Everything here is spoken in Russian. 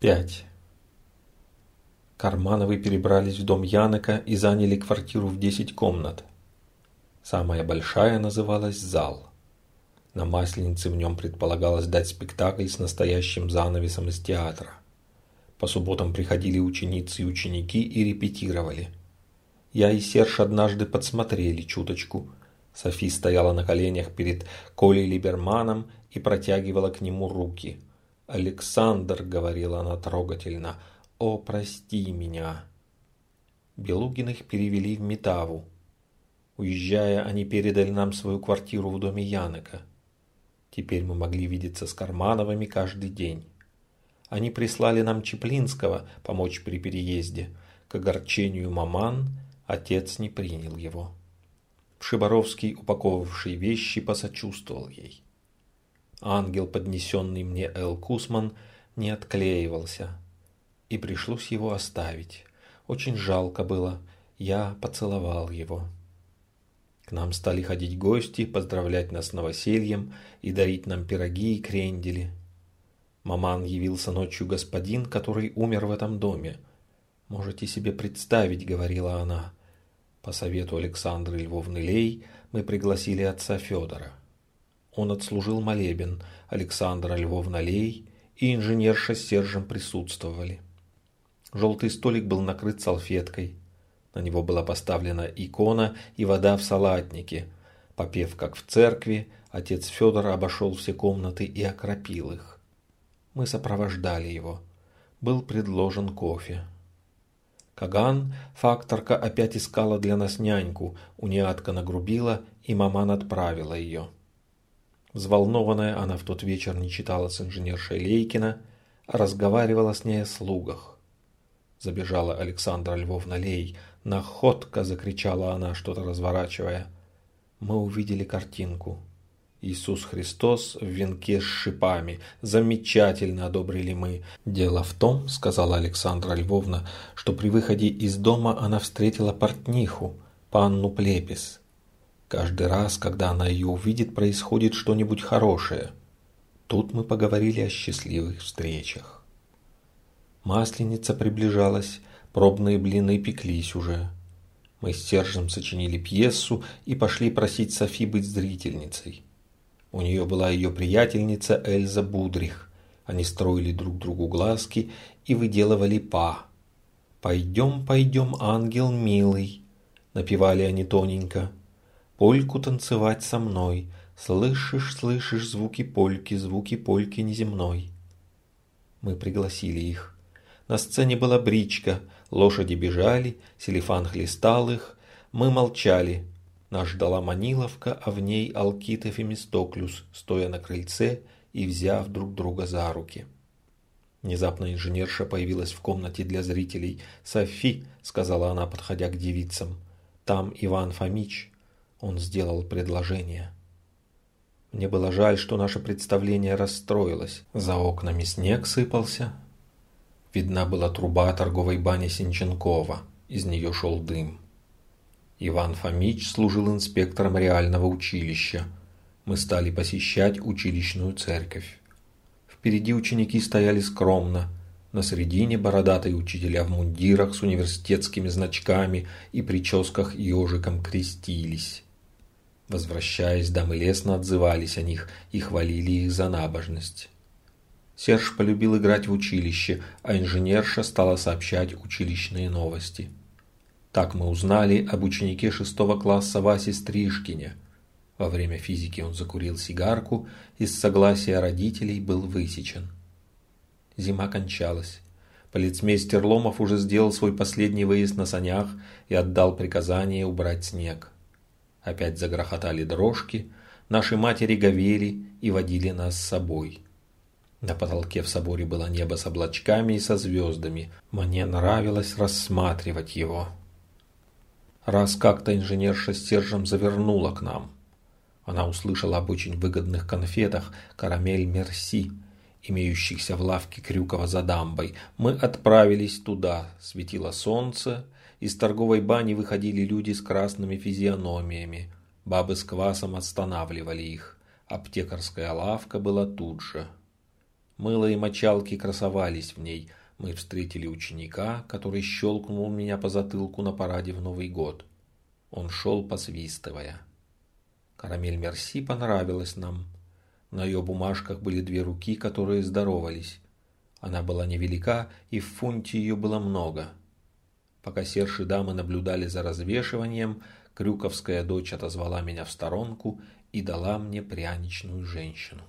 5. Кармановы перебрались в дом Янека и заняли квартиру в 10 комнат. Самая большая называлась «Зал». На Масленице в нем предполагалось дать спектакль с настоящим занавесом из театра. По субботам приходили ученицы и ученики и репетировали. Я и Серж однажды подсмотрели чуточку. Софи стояла на коленях перед Колей Либерманом и протягивала к нему руки – «Александр», — говорила она трогательно, — «о, прости меня». Белугиных перевели в Метаву. Уезжая, они передали нам свою квартиру в доме Янека. Теперь мы могли видеться с Кармановыми каждый день. Они прислали нам Чеплинского помочь при переезде. К огорчению маман отец не принял его. Шибаровский, упаковывавший вещи, посочувствовал ей. Ангел, поднесенный мне Эл Кусман, не отклеивался, и пришлось его оставить. Очень жалко было, я поцеловал его. К нам стали ходить гости, поздравлять нас с новосельем и дарить нам пироги и крендели. Маман явился ночью господин, который умер в этом доме. «Можете себе представить», — говорила она. По совету Александры Львовны Лей мы пригласили отца Федора. Он отслужил молебен, Александра Львовна Лей и инженерша Сержем присутствовали. Желтый столик был накрыт салфеткой. На него была поставлена икона и вода в салатнике. Попев, как в церкви, отец Федор обошел все комнаты и окропил их. Мы сопровождали его. Был предложен кофе. Каган, факторка, опять искала для нас няньку, униатка нагрубила, и маман отправила ее. Взволнованная, она в тот вечер не читала с инженершей Лейкина, а разговаривала с ней о слугах. Забежала Александра Львовна Лей. «Находка!» – закричала она, что-то разворачивая. Мы увидели картинку. Иисус Христос в венке с шипами. Замечательно одобрили мы. Дело в том, сказала Александра Львовна, что при выходе из дома она встретила портниху, панну Плепис. Каждый раз, когда она ее увидит, происходит что-нибудь хорошее. Тут мы поговорили о счастливых встречах. Масленица приближалась, пробные блины пеклись уже. Мы с Сержем сочинили пьесу и пошли просить Софи быть зрительницей. У нее была ее приятельница Эльза Будрих. Они строили друг другу глазки и выделывали па. «Пойдем, пойдем, ангел милый», — напевали они тоненько польку танцевать со мной. Слышишь, слышишь звуки польки, звуки польки неземной. Мы пригласили их. На сцене была бричка, лошади бежали, селифан хлестал их. Мы молчали. Нас ждала Маниловка, а в ней Алкит и Фемистоклюс, стоя на крыльце и взяв друг друга за руки. Внезапно инженерша появилась в комнате для зрителей. «Софи», — сказала она, подходя к девицам, — «там Иван Фомич». Он сделал предложение. Мне было жаль, что наше представление расстроилось. За окнами снег сыпался. Видна была труба торговой бани Синченкова. Из нее шел дым. Иван Фомич служил инспектором реального училища. Мы стали посещать училищную церковь. Впереди ученики стояли скромно. На середине бородатые учителя в мундирах с университетскими значками и прическах ежиком крестились. Возвращаясь, дамы лестно отзывались о них и хвалили их за набожность. Серж полюбил играть в училище, а инженерша стала сообщать училищные новости. Так мы узнали об ученике шестого класса Васе Стрижкине. Во время физики он закурил сигарку и с согласия родителей был высечен. Зима кончалась. Полицмейстер Ломов уже сделал свой последний выезд на санях и отдал приказание убрать снег. Опять загрохотали дрожки, наши матери говели и водили нас с собой. На потолке в соборе было небо с облачками и со звездами. Мне нравилось рассматривать его. Раз как-то инженерша с Сержем завернула к нам. Она услышала об очень выгодных конфетах «Карамель Мерси», имеющихся в лавке Крюкова за дамбой. Мы отправились туда. Светило солнце, из торговой бани выходили люди с красными физиономиями. Бабы с квасом останавливали их. Аптекарская лавка была тут же. Мыло и мочалки красовались в ней. Мы встретили ученика, который щелкнул меня по затылку на параде в Новый год. Он шел посвистывая. Карамель Мерси понравилась нам. На ее бумажках были две руки, которые здоровались. Она была невелика, и в фунте ее было много. Пока серши дамы наблюдали за развешиванием, Крюковская дочь отозвала меня в сторонку и дала мне пряничную женщину.